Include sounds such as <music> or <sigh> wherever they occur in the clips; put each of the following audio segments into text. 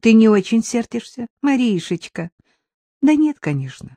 Ты не очень сердишься, Маришечка? Да нет, конечно.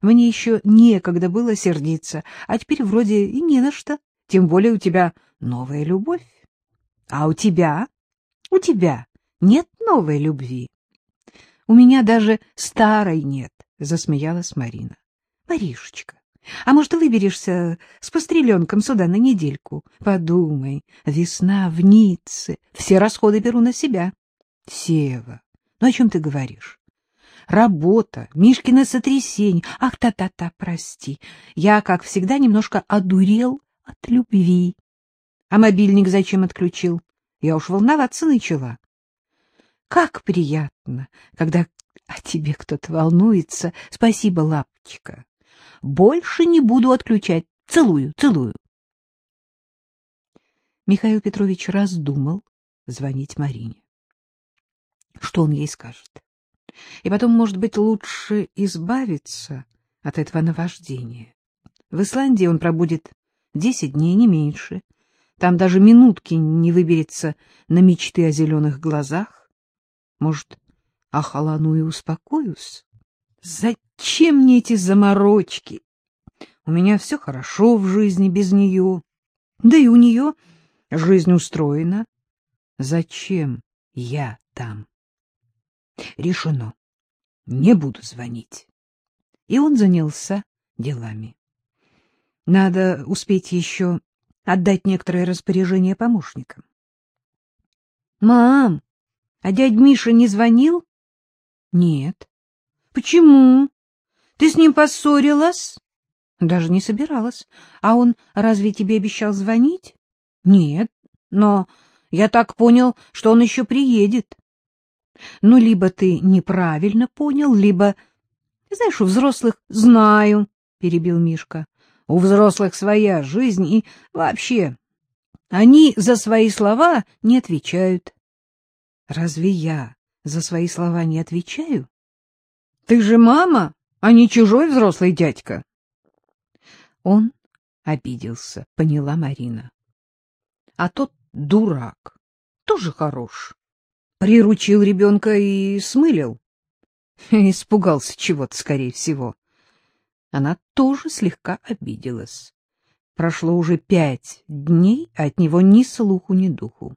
Мне еще некогда было сердиться, а теперь вроде и не на что. Тем более у тебя новая любовь. А у тебя? У тебя нет новой любви. У меня даже старой нет, — засмеялась Марина. Маришечка, а может, выберешься с постреленком сюда на недельку? Подумай, весна в Ницце, все расходы беру на себя. Сева, ну о чем ты говоришь? Работа, Мишкино сотрясение. Ах, та-та-та, прости. Я, как всегда, немножко одурел от любви. А мобильник зачем отключил? Я уж волноваться начала. Как приятно, когда о тебе кто-то волнуется. Спасибо, лапочка. Больше не буду отключать. Целую, целую. Михаил Петрович раздумал звонить Марине. Что он ей скажет? И потом, может быть, лучше избавиться от этого наваждения. В Исландии он пробудет десять дней, не меньше. Там даже минутки не выберется на мечты о зеленых глазах. Может, охолону и успокоюсь? Зачем мне эти заморочки? У меня все хорошо в жизни без нее. Да и у нее жизнь устроена. Зачем я там? Решено. Не буду звонить. И он занялся делами. Надо успеть еще отдать некоторые распоряжения помощникам. — Мам, а дядь Миша не звонил? — Нет. — Почему? Ты с ним поссорилась? — Даже не собиралась. А он разве тебе обещал звонить? — Нет, но я так понял, что он еще приедет. Ну, либо ты неправильно понял, либо... Знаешь, у взрослых... Знаю, — перебил Мишка. У взрослых своя жизнь и вообще... Они за свои слова не отвечают. Разве я за свои слова не отвечаю? Ты же мама, а не чужой взрослый дядька. Он обиделся, поняла Марина. А тот дурак, тоже хорош. Приручил ребенка и смылил. <laughs> Испугался чего-то, скорее всего. Она тоже слегка обиделась. Прошло уже пять дней, а от него ни слуху, ни духу.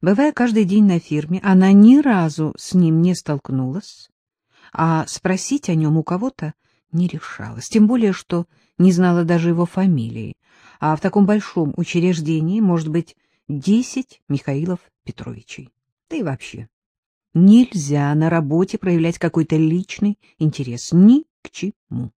Бывая каждый день на фирме, она ни разу с ним не столкнулась, а спросить о нем у кого-то не решалась, тем более, что не знала даже его фамилии, а в таком большом учреждении может быть десять Михаилов Петровичей. Да и вообще, нельзя на работе проявлять какой-то личный интерес ни к чему.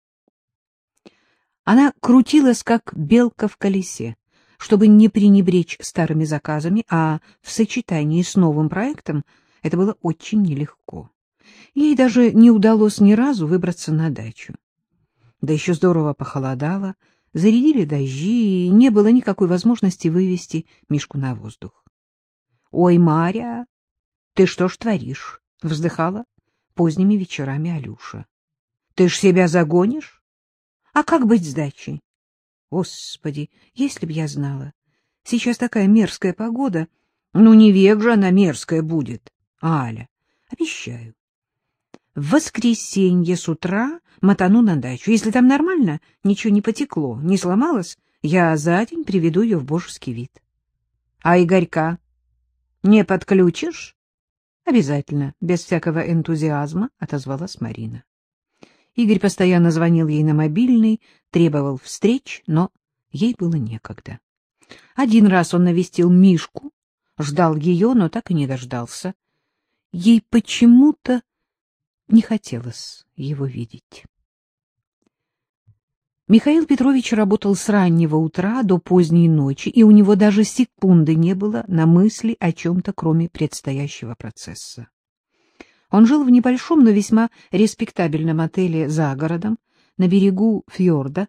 Она крутилась, как белка в колесе, чтобы не пренебречь старыми заказами, а в сочетании с новым проектом это было очень нелегко. Ей даже не удалось ни разу выбраться на дачу. Да еще здорово похолодало, зарядили дожди, и не было никакой возможности вывести Мишку на воздух. — Ой, Маря, ты что ж творишь? — вздыхала поздними вечерами Алюша. — Ты ж себя загонишь? А как быть с дачей? Господи, если б я знала. Сейчас такая мерзкая погода. Ну, не век же она мерзкая будет. Аля, обещаю. В воскресенье с утра мотану на дачу. Если там нормально, ничего не потекло, не сломалось, я за день приведу ее в божеский вид. А Игорька не подключишь? — Обязательно, без всякого энтузиазма, — отозвалась Марина. Игорь постоянно звонил ей на мобильный, требовал встреч, но ей было некогда. Один раз он навестил Мишку, ждал ее, но так и не дождался. Ей почему-то не хотелось его видеть. Михаил Петрович работал с раннего утра до поздней ночи, и у него даже секунды не было на мысли о чем-то, кроме предстоящего процесса. Он жил в небольшом, но весьма респектабельном отеле за городом, на берегу фьорда,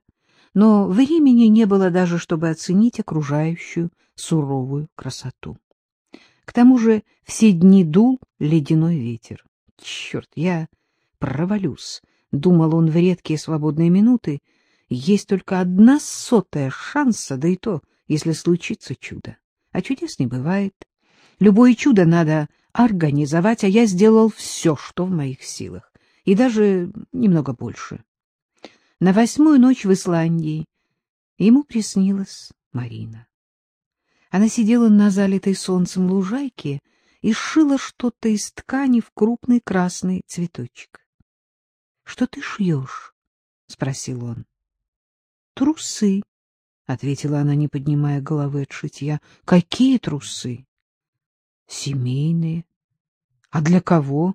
но времени не было даже, чтобы оценить окружающую суровую красоту. К тому же все дни дул ледяной ветер. Черт, я провалюсь, — думал он в редкие свободные минуты, — есть только одна сотая шанса, да и то, если случится чудо. А чудес не бывает. Любое чудо надо организовать, а я сделал все, что в моих силах, и даже немного больше. На восьмую ночь в Исландии ему приснилась Марина. Она сидела на залитой солнцем лужайке и шила что-то из ткани в крупный красный цветочек. — Что ты шьешь? — спросил он. — Трусы, — ответила она, не поднимая головы от шитья. — Какие трусы? — Семейные. — А для кого?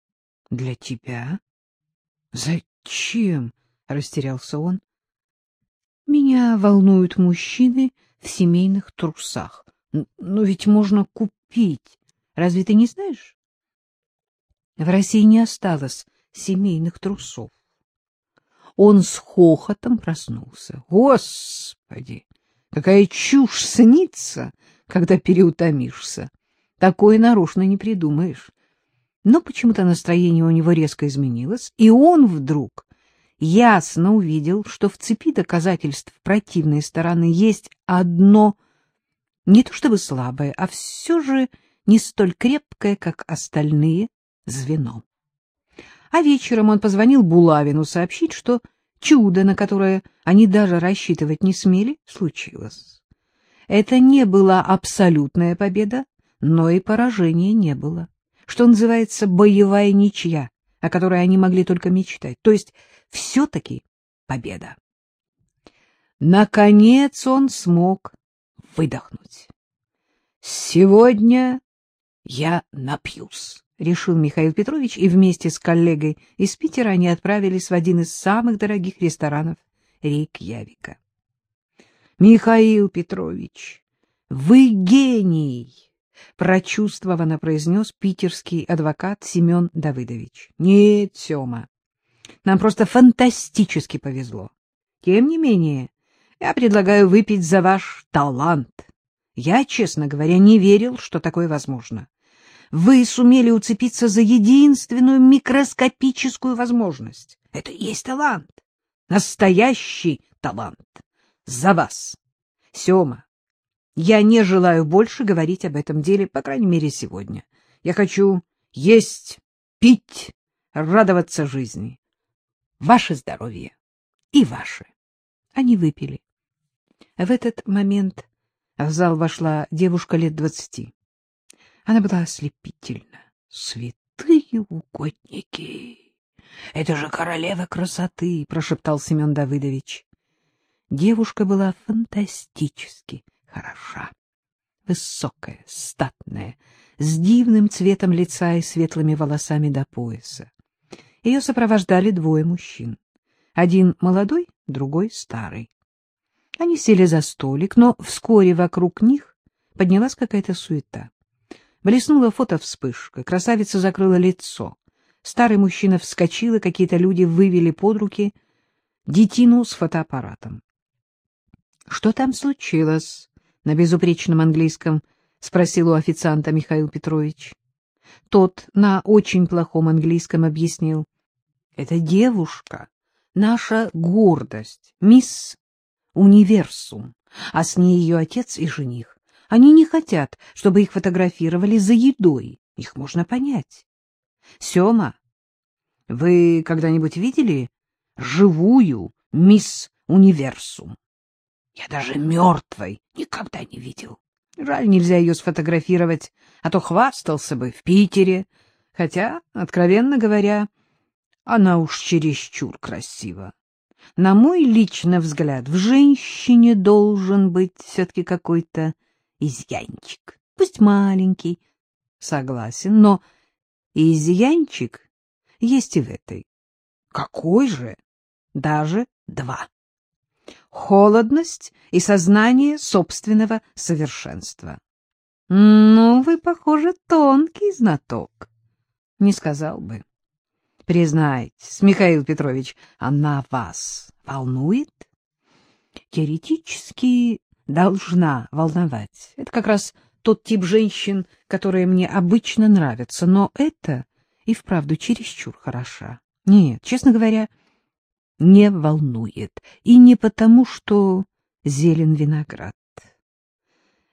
— Для тебя. — Зачем? — растерялся он. — Меня волнуют мужчины в семейных трусах. Но ведь можно купить. Разве ты не знаешь? В России не осталось семейных трусов. Он с хохотом проснулся. Господи, какая чушь снится, когда переутомишься. Такое нарочно не придумаешь. Но почему-то настроение у него резко изменилось, и он вдруг ясно увидел, что в цепи доказательств противной стороны есть одно, не то чтобы слабое, а все же не столь крепкое, как остальные, звено. А вечером он позвонил Булавину сообщить, что чудо, на которое они даже рассчитывать не смели, случилось. Это не была абсолютная победа, но и поражения не было. Что называется боевая ничья, о которой они могли только мечтать. То есть все-таки победа. Наконец он смог выдохнуть. Сегодня я напьюсь решил Михаил Петрович, и вместе с коллегой из Питера они отправились в один из самых дорогих ресторанов Рейкьявика. — Михаил Петрович, вы гений! — прочувствованно произнес питерский адвокат Семен Давыдович. — Нет, Сема, нам просто фантастически повезло. Тем не менее, я предлагаю выпить за ваш талант. Я, честно говоря, не верил, что такое возможно вы сумели уцепиться за единственную микроскопическую возможность. Это и есть талант. Настоящий талант. За вас. Сема, я не желаю больше говорить об этом деле, по крайней мере, сегодня. Я хочу есть, пить, радоваться жизни. Ваше здоровье и ваше. Они выпили. В этот момент в зал вошла девушка лет двадцати. Она была ослепительна. Святые угодники! Это же королева красоты, прошептал Семен Давыдович. Девушка была фантастически хороша. Высокая, статная, с дивным цветом лица и светлыми волосами до пояса. Ее сопровождали двое мужчин. Один молодой, другой старый. Они сели за столик, но вскоре вокруг них поднялась какая-то суета. Блеснула фотовспышка, красавица закрыла лицо. Старый мужчина вскочил, и какие-то люди вывели под руки детину с фотоаппаратом. — Что там случилось? — на безупречном английском спросил у официанта Михаил Петрович. Тот на очень плохом английском объяснил. — Это девушка, наша гордость, мисс Универсум, а с ней ее отец и жених. Они не хотят, чтобы их фотографировали за едой. Их можно понять. Сёма, вы когда-нибудь видели живую мисс Универсум? Я даже мертвой никогда не видел. Жаль, нельзя ее сфотографировать, а то хвастался бы в Питере. Хотя, откровенно говоря, она уж чересчур красива. На мой личный взгляд, в женщине должен быть все-таки какой-то изъянчик. Пусть маленький, согласен, но изъянчик есть и в этой. Какой же? Даже два. Холодность и сознание собственного совершенства. Ну, вы, похоже, тонкий знаток. Не сказал бы. Признайтесь, Михаил Петрович, она вас волнует? Теоретически должна волновать. Это как раз тот тип женщин, которые мне обычно нравятся, но это и вправду чересчур хороша. Нет, честно говоря, не волнует. И не потому, что зелен виноград.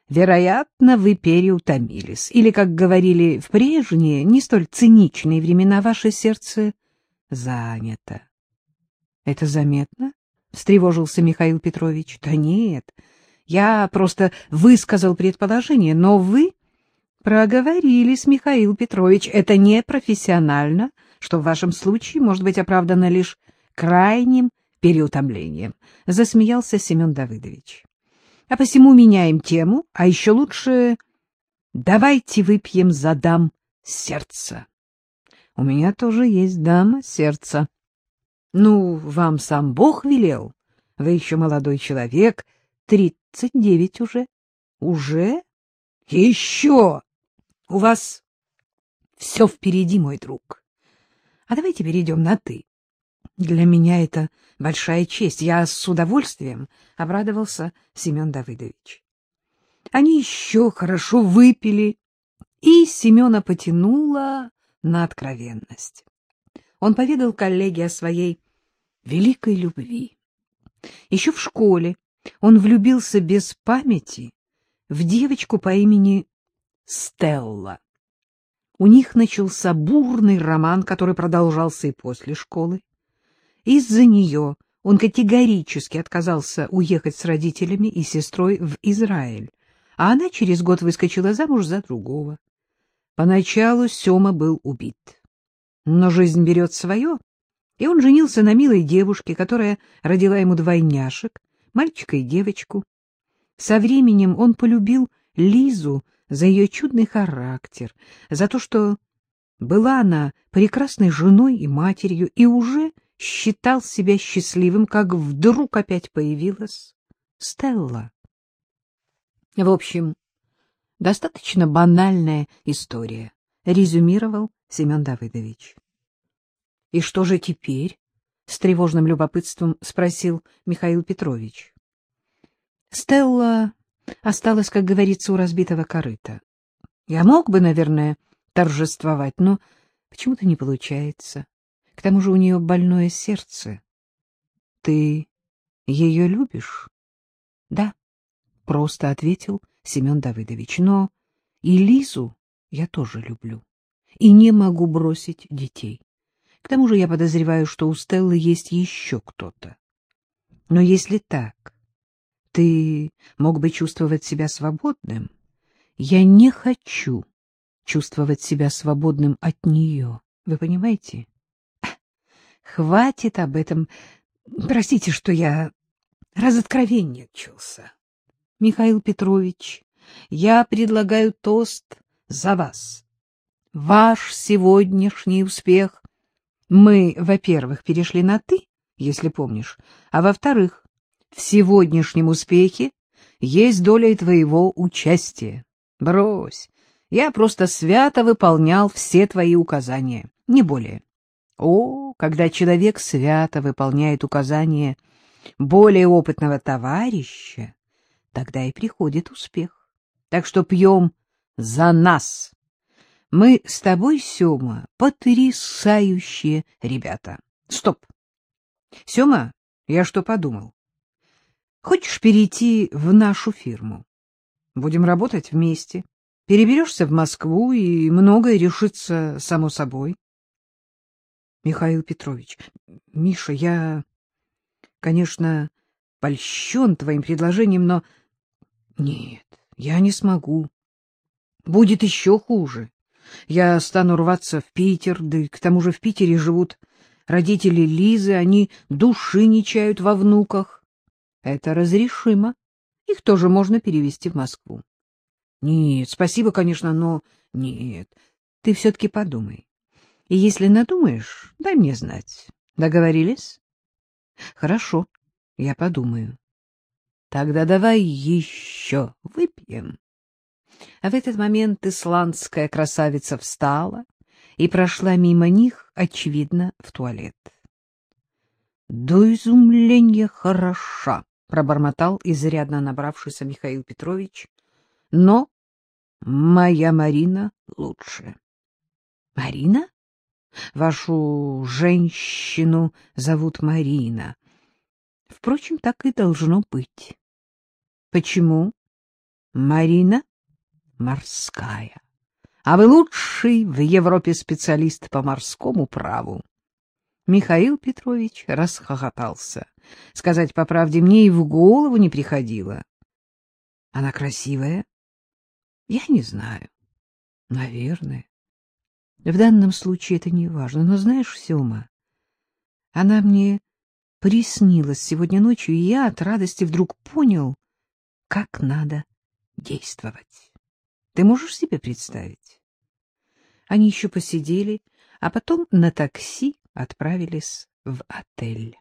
Вероятно, вы переутомились. Или, как говорили в прежние, не столь циничные времена, ваше сердце занято. — Это заметно? — встревожился Михаил Петрович. — Да нет, я просто высказал предположение, но вы проговорились, Михаил Петрович. Это не профессионально, что в вашем случае может быть оправдано лишь крайним переутомлением, — засмеялся Семен Давыдович. А посему меняем тему, а еще лучше давайте выпьем за дам сердца. У меня тоже есть дама сердца. Ну, вам сам Бог велел. Вы еще молодой человек, тридцать девять уже. Уже? Еще! У вас все впереди, мой друг. А давайте перейдем на «ты». Для меня это большая честь. Я с удовольствием обрадовался Семен Давыдович. Они еще хорошо выпили, и Семена потянуло на откровенность. Он поведал коллеге о своей великой любви. Еще в школе он влюбился без памяти в девочку по имени Стелла. У них начался бурный роман, который продолжался и после школы. Из-за нее он категорически отказался уехать с родителями и сестрой в Израиль, а она через год выскочила замуж за другого. Поначалу Сема был убит. Но жизнь берет свое, и он женился на милой девушке, которая родила ему двойняшек, мальчика и девочку. Со временем он полюбил Лизу за ее чудный характер, за то, что была она прекрасной женой и матерью, и уже считал себя счастливым, как вдруг опять появилась Стелла. В общем, достаточно банальная история, резюмировал Семен Давыдович. — И что же теперь? — с тревожным любопытством спросил Михаил Петрович. Стелла осталась, как говорится, у разбитого корыта. Я мог бы, наверное, торжествовать, но почему-то не получается. К тому же у нее больное сердце. Ты ее любишь? Да, просто ответил Семен Давыдович. Но и Лизу я тоже люблю. И не могу бросить детей. К тому же я подозреваю, что у Стеллы есть еще кто-то. Но если так, ты мог бы чувствовать себя свободным. Я не хочу чувствовать себя свободным от нее. Вы понимаете? <laughs> Хватит об этом. Простите, что я разоткровенничался. Михаил Петрович, я предлагаю тост за вас. Ваш сегодняшний успех. Мы, во-первых, перешли на «ты», если помнишь, а во-вторых, в сегодняшнем успехе есть доля и твоего участия. Брось, я просто свято выполнял все твои указания, не более. О, когда человек свято выполняет указания более опытного товарища, тогда и приходит успех. Так что пьем за нас. Мы с тобой, Сёма, потрясающие ребята. Стоп. Сёма, я что подумал? Хочешь перейти в нашу фирму? Будем работать вместе. Переберешься в Москву, и многое решится само собой. Михаил Петрович, Миша, я, конечно, польщен твоим предложением, но... Нет, я не смогу. Будет еще хуже. Я стану рваться в Питер, да и к тому же в Питере живут родители Лизы, они души не чают во внуках. Это разрешимо. Их тоже можно перевести в Москву. Нет, спасибо, конечно, но нет. Ты все-таки подумай. И если надумаешь, дай мне знать. Договорились? Хорошо, я подумаю. Тогда давай еще выпьем. А в этот момент исландская красавица встала и прошла мимо них, очевидно, в туалет. — До изумления хороша, — пробормотал изрядно набравшийся Михаил Петрович, — но моя Марина лучше. — Марина? Вашу женщину зовут Марина. Впрочем, так и должно быть. Почему? Марина морская. А вы лучший в Европе специалист по морскому праву. Михаил Петрович расхохотался. Сказать по правде, мне и в голову не приходило. Она красивая? Я не знаю. Наверное. В данном случае это не важно. Но знаешь, Сёма, она мне приснилась сегодня ночью, и я от радости вдруг понял, как надо действовать. Ты можешь себе представить? Они еще посидели, а потом на такси отправились в отель.